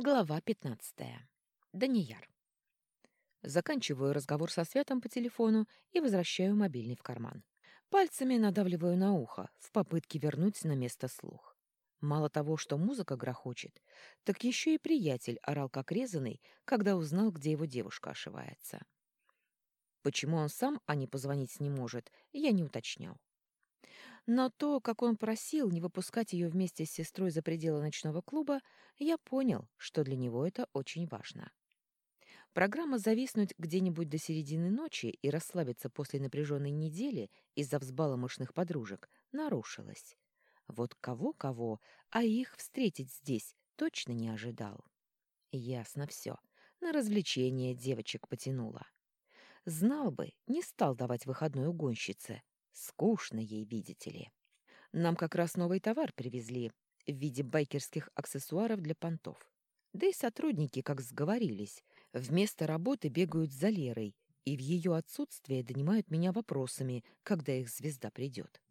Глава 15. Данияр. Заканчиваю разговор со Святом по телефону и возвращаю мобильный в карман. Пальцами надавливаю на ухо в попытке вернуть на место слух. Мало того, что музыка грохочет, так еще и приятель орал как резанный, когда узнал, где его девушка ошивается. Почему он сам, а не позвонить не может, я не уточнял. Но то, как он просил не выпускать ее вместе с сестрой за пределы ночного клуба, я понял, что для него это очень важно. Программа зависнуть где-нибудь до середины ночи и расслабиться после напряженной недели из-за взбаломышных подружек нарушилась. Вот кого-кого, а их встретить здесь точно не ожидал. Ясно все. На развлечение девочек потянуло. Знал бы, не стал давать выходной угонщице, Скучно ей, видите ли. Нам как раз новый товар привезли в виде байкерских аксессуаров для понтов. Да и сотрудники, как сговорились, вместо работы бегают за Лерой и в ее отсутствие донимают меня вопросами, когда их звезда придет.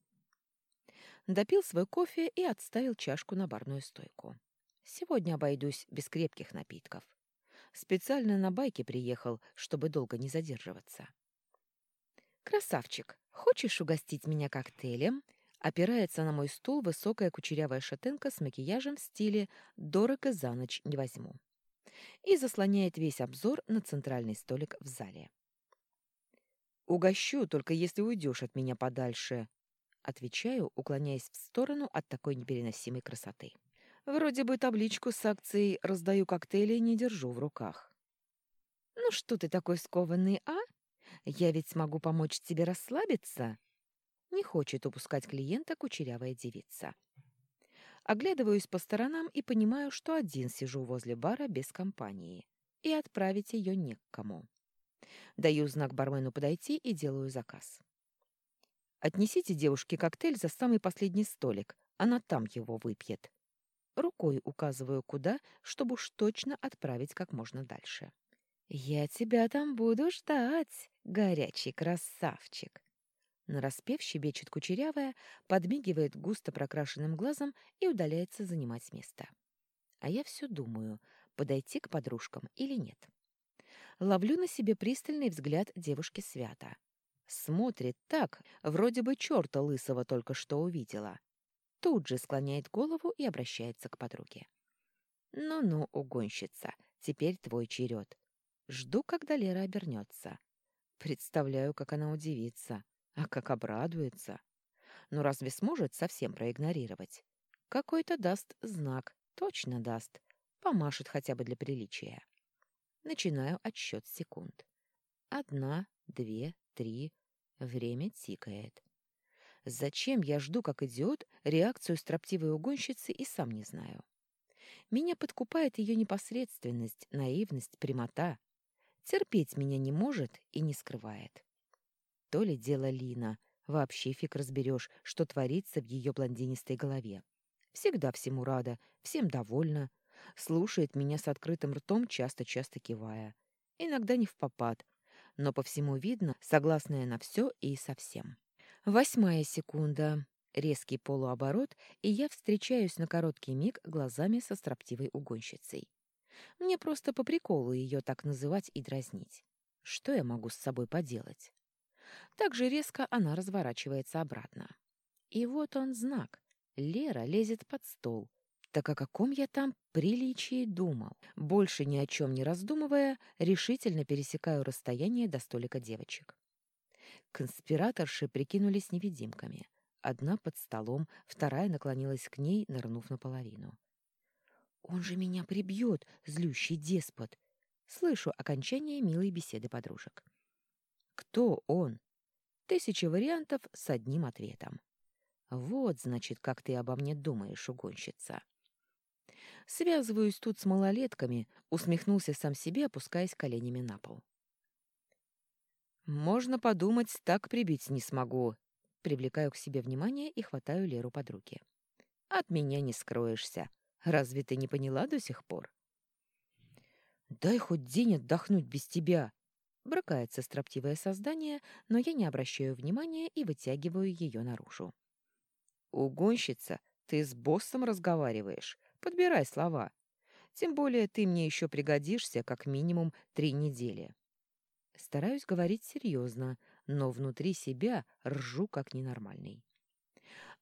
Допил свой кофе и отставил чашку на барную стойку. Сегодня обойдусь без крепких напитков. Специально на байке приехал, чтобы долго не задерживаться. «Красавчик, хочешь угостить меня коктейлем?» Опирается на мой стул высокая кучерявая шатенка с макияжем в стиле «дорого за ночь не возьму» и заслоняет весь обзор на центральный столик в зале. «Угощу, только если уйдешь от меня подальше», — отвечаю, уклоняясь в сторону от такой непереносимой красоты. Вроде бы табличку с акцией «Раздаю коктейли» не держу в руках. «Ну что ты такой скованный, а?» Я ведь смогу помочь тебе расслабиться. Не хочет упускать клиента кучерявая девица. Оглядываюсь по сторонам и понимаю, что один сижу возле бара без компании. И отправить ее не к кому. Даю знак бармену подойти и делаю заказ. «Отнесите девушке коктейль за самый последний столик. Она там его выпьет». Рукой указываю куда, чтобы уж точно отправить как можно дальше. «Я тебя там буду ждать, горячий красавчик!» Нараспев щебечет кучерявая, подмигивает густо прокрашенным глазом и удаляется занимать место. А я все думаю, подойти к подружкам или нет. Ловлю на себе пристальный взгляд девушки Свята. Смотрит так, вроде бы черта лысого только что увидела. Тут же склоняет голову и обращается к подруге. «Ну-ну, угонщица, теперь твой черед. Жду, когда Лера обернется. Представляю, как она удивится, а как обрадуется. Но разве сможет совсем проигнорировать? Какой-то даст знак, точно даст. Помашет хотя бы для приличия. Начинаю отсчет секунд. Одна, две, три. Время тикает. Зачем я жду, как идиот, реакцию строптивой угонщицы и сам не знаю. Меня подкупает ее непосредственность, наивность, прямота. Терпеть меня не может и не скрывает. То ли дело Лина. Вообще фиг разберешь, что творится в ее блондинистой голове. Всегда всему рада, всем довольна. Слушает меня с открытым ртом, часто-часто кивая. Иногда не в попад, но по всему видно, согласная на все и совсем. Восьмая секунда. Резкий полуоборот, и я встречаюсь на короткий миг глазами со строптивой угонщицей. Мне просто по приколу ее так называть и дразнить. Что я могу с собой поделать? Так же резко она разворачивается обратно. И вот он знак. Лера лезет под стол. Так о каком я там приличии думал? Больше ни о чем не раздумывая, решительно пересекаю расстояние до столика девочек. Конспираторши прикинулись невидимками. Одна под столом, вторая наклонилась к ней, нырнув наполовину. «Он же меня прибьет, злющий деспот!» Слышу окончание милой беседы подружек. «Кто он?» Тысяча вариантов с одним ответом. «Вот, значит, как ты обо мне думаешь, угонщица!» Связываюсь тут с малолетками, усмехнулся сам себе, опускаясь коленями на пол. «Можно подумать, так прибить не смогу», Привлекаю к себе внимание и хватаю Леру под руки. «От меня не скроешься. Разве ты не поняла до сих пор? «Дай хоть день отдохнуть без тебя!» Бракается строптивое создание, но я не обращаю внимания и вытягиваю ее наружу. «Угонщица, ты с боссом разговариваешь. Подбирай слова. Тем более ты мне еще пригодишься как минимум три недели. Стараюсь говорить серьезно, но внутри себя ржу как ненормальный.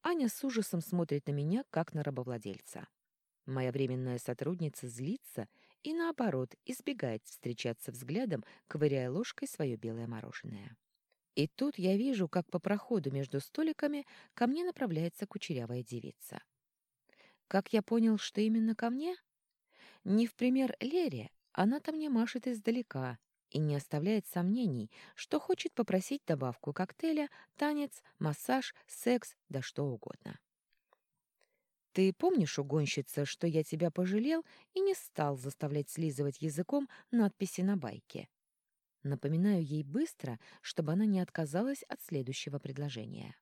Аня с ужасом смотрит на меня, как на рабовладельца. Моя временная сотрудница злится и, наоборот, избегает встречаться взглядом, ковыряя ложкой свое белое мороженое. И тут я вижу, как по проходу между столиками ко мне направляется кучерявая девица. Как я понял, что именно ко мне? Не в пример Лере, она-то мне машет издалека и не оставляет сомнений, что хочет попросить добавку коктейля, танец, массаж, секс, да что угодно. Ты помнишь, угонщица, что я тебя пожалел и не стал заставлять слизывать языком надписи на байке? Напоминаю ей быстро, чтобы она не отказалась от следующего предложения.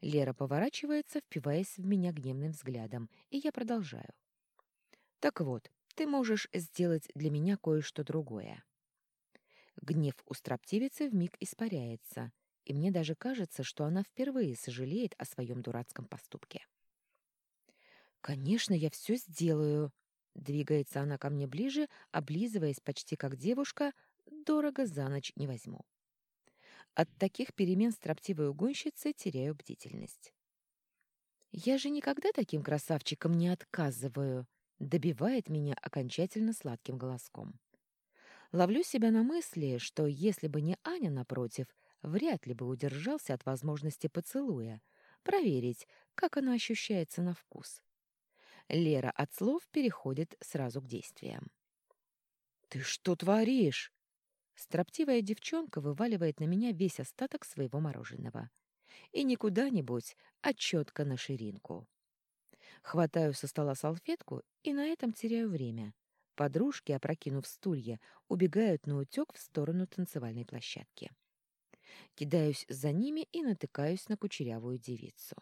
Лера поворачивается, впиваясь в меня гневным взглядом, и я продолжаю. Так вот, ты можешь сделать для меня кое-что другое. Гнев у строптивицы вмиг испаряется, и мне даже кажется, что она впервые сожалеет о своем дурацком поступке. «Конечно, я все сделаю!» Двигается она ко мне ближе, облизываясь почти как девушка, дорого за ночь не возьму. От таких перемен строптивой угонщицы теряю бдительность. «Я же никогда таким красавчикам не отказываю!» добивает меня окончательно сладким голоском. Ловлю себя на мысли, что если бы не Аня напротив, вряд ли бы удержался от возможности поцелуя, проверить, как она ощущается на вкус. Лера от слов переходит сразу к действиям. «Ты что творишь?» Строптивая девчонка вываливает на меня весь остаток своего мороженого. И не куда-нибудь, а четко на ширинку. Хватаю со стола салфетку и на этом теряю время. Подружки, опрокинув стулья, убегают на утек в сторону танцевальной площадки. Кидаюсь за ними и натыкаюсь на кучерявую девицу.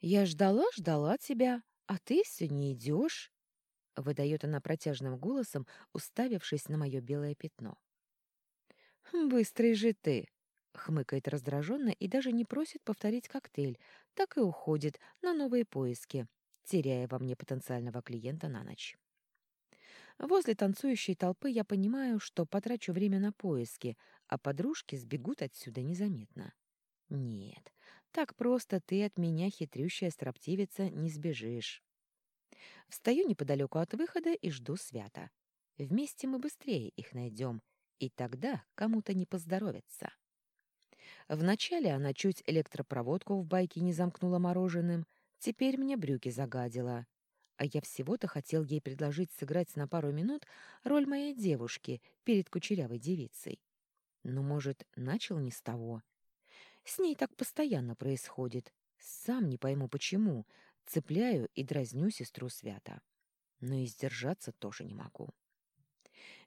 «Я ждала-ждала тебя, а ты все не идешь», — выдает она протяжным голосом, уставившись на мое белое пятно. «Быстрый же ты!» Хмыкает раздраженно и даже не просит повторить коктейль, так и уходит на новые поиски, теряя во мне потенциального клиента на ночь. Возле танцующей толпы я понимаю, что потрачу время на поиски, а подружки сбегут отсюда незаметно. Нет, так просто ты от меня, хитрющая строптивица, не сбежишь. Встаю неподалеку от выхода и жду свята. Вместе мы быстрее их найдем, и тогда кому-то не поздоровится. Вначале она чуть электропроводку в байке не замкнула мороженым, теперь мне брюки загадила. А я всего-то хотел ей предложить сыграть на пару минут роль моей девушки перед кучерявой девицей. Но, может, начал не с того. С ней так постоянно происходит. Сам не пойму, почему. Цепляю и дразню сестру Свята. Но и сдержаться тоже не могу.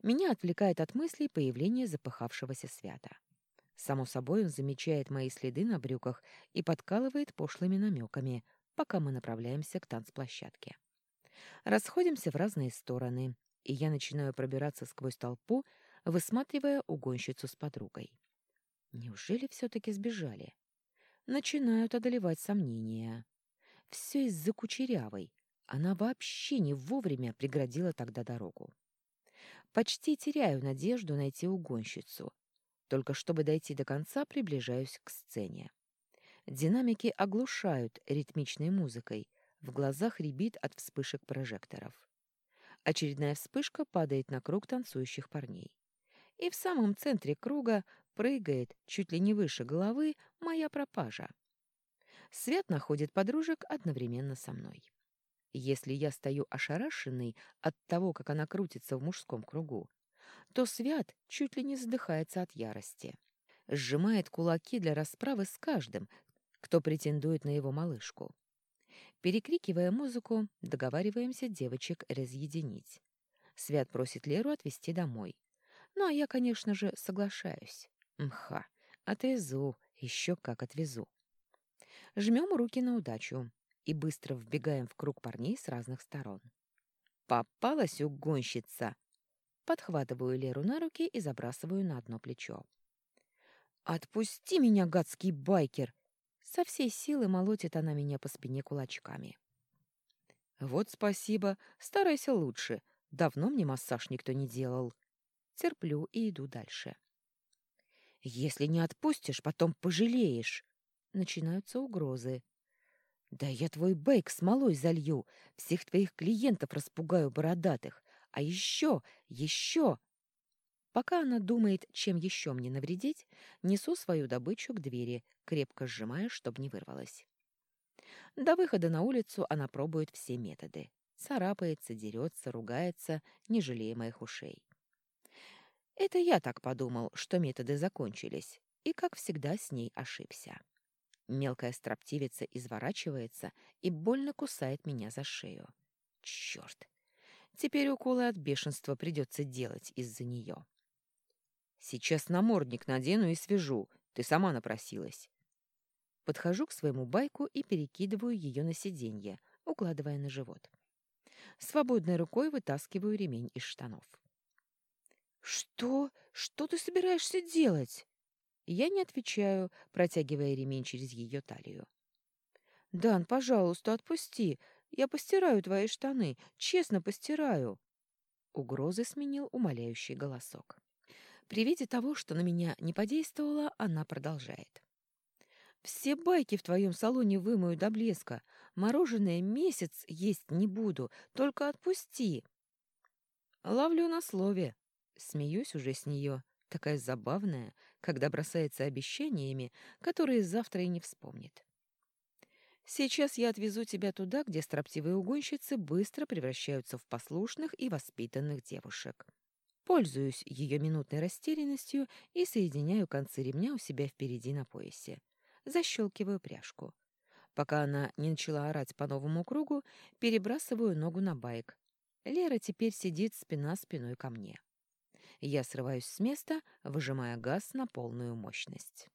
Меня отвлекает от мыслей появление запыхавшегося Свята. Само собой, он замечает мои следы на брюках и подкалывает пошлыми намеками, пока мы направляемся к танцплощадке. Расходимся в разные стороны, и я начинаю пробираться сквозь толпу, высматривая угонщицу с подругой. Неужели все-таки сбежали? Начинают одолевать сомнения. Все из-за кучерявой. Она вообще не вовремя преградила тогда дорогу. Почти теряю надежду найти угонщицу, только чтобы дойти до конца, приближаюсь к сцене. Динамики оглушают ритмичной музыкой, в глазах рябит от вспышек прожекторов. Очередная вспышка падает на круг танцующих парней. И в самом центре круга прыгает, чуть ли не выше головы, моя пропажа. Свет находит подружек одновременно со мной. Если я стою ошарашенный от того, как она крутится в мужском кругу, то Свят чуть ли не задыхается от ярости. Сжимает кулаки для расправы с каждым, кто претендует на его малышку. Перекрикивая музыку, договариваемся девочек разъединить. Свят просит Леру отвезти домой. Ну, а я, конечно же, соглашаюсь. Мха, отвезу, еще как отвезу. Жмем руки на удачу и быстро вбегаем в круг парней с разных сторон. «Попалась угонщица!» Подхватываю Леру на руки и забрасываю на одно плечо. «Отпусти меня, гадский байкер!» Со всей силы молотит она меня по спине кулачками. Вот спасибо, старайся лучше. Давно мне массаж никто не делал. Терплю и иду дальше. Если не отпустишь, потом пожалеешь. Начинаются угрозы. Да я твой бейк смолой залью, всех твоих клиентов распугаю бородатых. А еще, еще... Пока она думает, чем еще мне навредить, несу свою добычу к двери, крепко сжимая, чтобы не вырвалась. До выхода на улицу она пробует все методы. Царапается, дерется, ругается, не жалея моих ушей. Это я так подумал, что методы закончились, и, как всегда, с ней ошибся. Мелкая строптивица изворачивается и больно кусает меня за шею. Черт! Теперь уколы от бешенства придется делать из-за нее. Сейчас намордник надену и свяжу. Ты сама напросилась. Подхожу к своему байку и перекидываю ее на сиденье, укладывая на живот. Свободной рукой вытаскиваю ремень из штанов. «Что? Что ты собираешься делать?» Я не отвечаю, протягивая ремень через ее талию. «Дан, пожалуйста, отпусти. Я постираю твои штаны. Честно постираю». Угрозы сменил умоляющий голосок. При виде того, что на меня не подействовало, она продолжает. Все байки в твоем салоне вымою до блеска. Мороженое месяц есть не буду, только отпусти. Ловлю на слове. Смеюсь уже с нее, такая забавная, когда бросается обещаниями, которые завтра и не вспомнит. Сейчас я отвезу тебя туда, где строптивые угонщицы быстро превращаются в послушных и воспитанных девушек. Пользуюсь ее минутной растерянностью и соединяю концы ремня у себя впереди на поясе защелкиваю пряжку. Пока она не начала орать по новому кругу, перебрасываю ногу на байк. Лера теперь сидит спина спиной ко мне. Я срываюсь с места, выжимая газ на полную мощность.